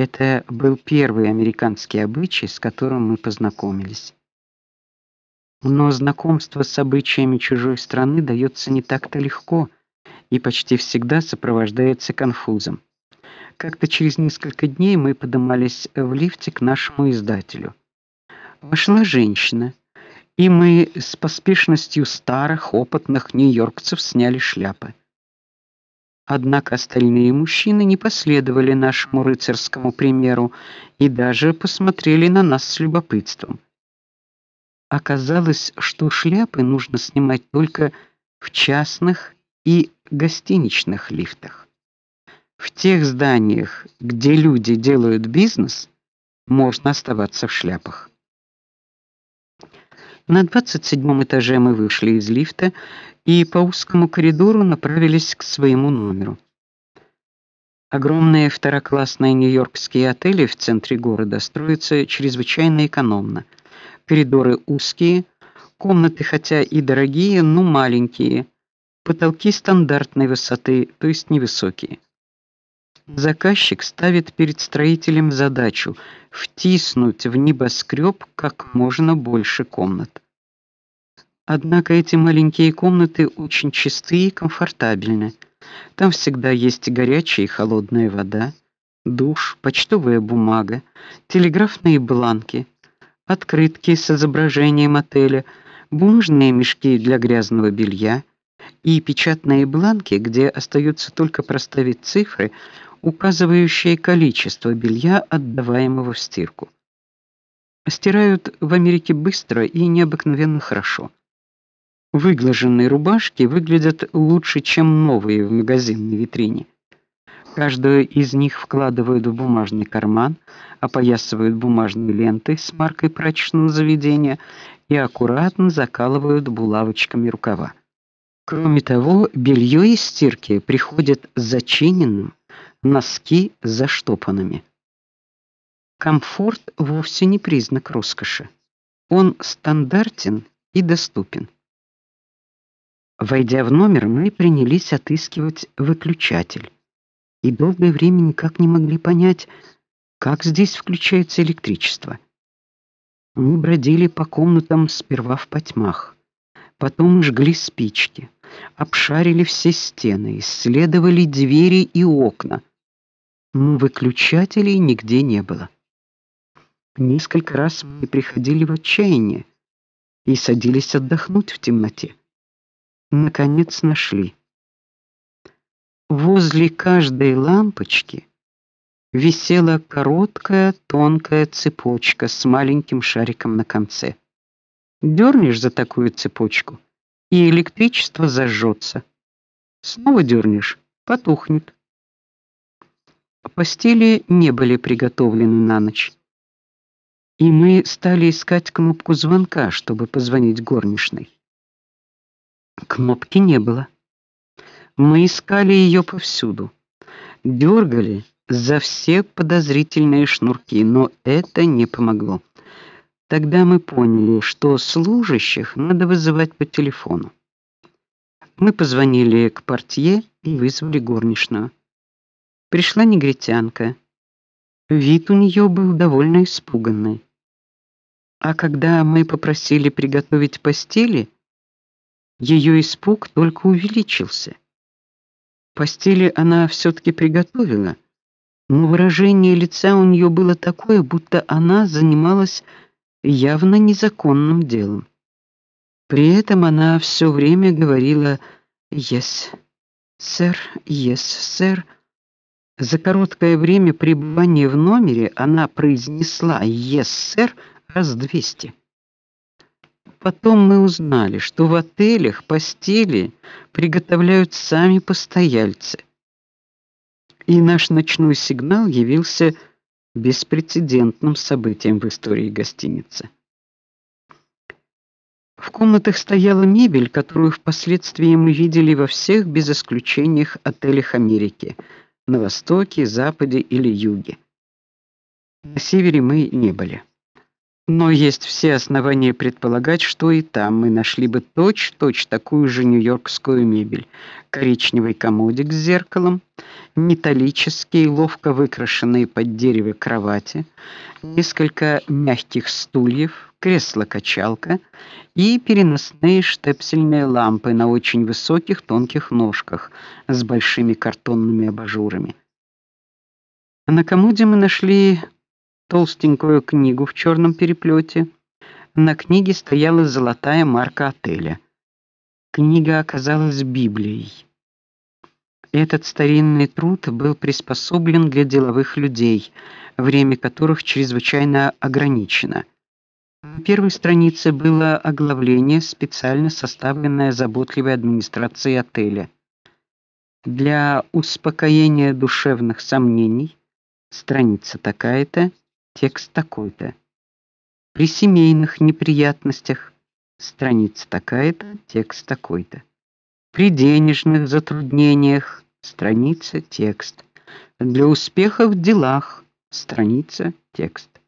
Это был первый американский обычай, с которым мы познакомились. Но знакомство с обычаями чужой страны дается не так-то легко и почти всегда сопровождается конфузом. Как-то через несколько дней мы поднимались в лифте к нашему издателю. Вошла женщина, и мы с поспешностью старых опытных нью-йоркцев сняли шляпы. Однако остальные мужчины не последовали нашему рыцарскому примеру и даже посмотрели на нас с любопытством. Оказалось, что шляпы нужно снимать только в частных и гостиничных лифтах. В тех зданиях, где люди делают бизнес, можно оставаться в шляпах. На двадцать седьмом этаже мы вышли из лифта и по узкому коридору направились к своему номеру. Огромные второклассные нью-йоркские отели в центре города строятся чрезвычайно экономно. Коридоры узкие, комнаты хотя и дорогие, но маленькие. Потолки стандартной высоты, то есть невысокие. Заказчик ставит перед строителем задачу втиснуть в небоскреб как можно больше комнат. Однако эти маленькие комнаты очень чистые и комфортабельны. Там всегда есть горячая и холодная вода, душ, почтовая бумага, телеграфные бланки, открытки с изображением отеля, бумажные мешки для грязного белья и печатные бланки, где остается только проставить цифры, указывающие количество белья, отдаваемого в стирку. Стирают в Америке быстро и необыкновенно хорошо. Выглаженные рубашки выглядят лучше, чем новые в магазинной витрине. Каждую из них вкладывают в бумажный карман, опоясывают бумажной лентой с маркой прачечного заведения и аккуратно закалывают булавочками рукава. Кроме того, белье из стирки приходит зачиненным, носки заштопанными. Комфорт вовсе не признак роскоши. Он стандартен и доступен. Войдя в номер, мы принялись отыскивать выключатель. И долгое время никак не могли понять, как здесь включается электричество. Мы бродили по комнатам сперва в потьмах, потом жгли спички, обшарили все стены, исследовали двери и окна. Выключателей нигде не было. Несколько раз мы приходили в отчаяние и садились отдохнуть в темноте наконец нашли. Возле каждой лампочки висела короткая тонкая цепочка с маленьким шариком на конце. Дернешь за такую цепочку, и электричество зажжется. Снова дернешь, потухнет. Постели не были приготовлены на ночь. И мы стали искать кнопку звонка, чтобы позвонить горничной. Кнопки не было. Мы искали ее повсюду. дергали за все подозрительные шнурки, но это не помогло. Тогда мы поняли, что служащих надо вызывать по телефону. Мы позвонили к портье и вызвали горничную. Пришла негритянка. Вид у нее был довольно испуганный. А когда мы попросили приготовить постели, ее испуг только увеличился. Постели она все таки приготовила, но выражение лица у нее было такое, будто она занималась явно незаконным делом. При этом она все время говорила yes, сэр, yes, сэр. За короткое время пребывания в номере она произнесла yes, сэр раз двести. Потом мы узнали, что в отелях постели приготовляют сами постояльцы. И наш ночной сигнал явился беспрецедентным событием в истории гостиницы. В комнатах стояла мебель, которую впоследствии мы видели во всех без исключения отелях Америки: на востоке, западе или юге. На севере мы не были. Но есть все основания предполагать, что и там мы нашли бы точь-точь такую же нью-йоркскую мебель: коричневый комодик с зеркалом, металлические ловко выкрашенные под дерево кровати, несколько мягких стульев, кресло-качалка и переносные штепсельные лампы на очень высоких тонких ножках с большими картонными абажурами. На комоде мы нашли толстенькую книгу в черном переплете. На книге стояла золотая марка отеля. Книга оказалась Библией. Этот старинный труд был приспособлен для деловых людей, время которых чрезвычайно ограничено. На первой странице было оглавление, специально составленное заботливой администрацией отеля. Для успокоения душевных сомнений страница такая-то текст такой-то. При семейных неприятностях страница такая-то, текст такой-то. При денежных затруднениях страница, текст. Для успеха в делах страница, текст.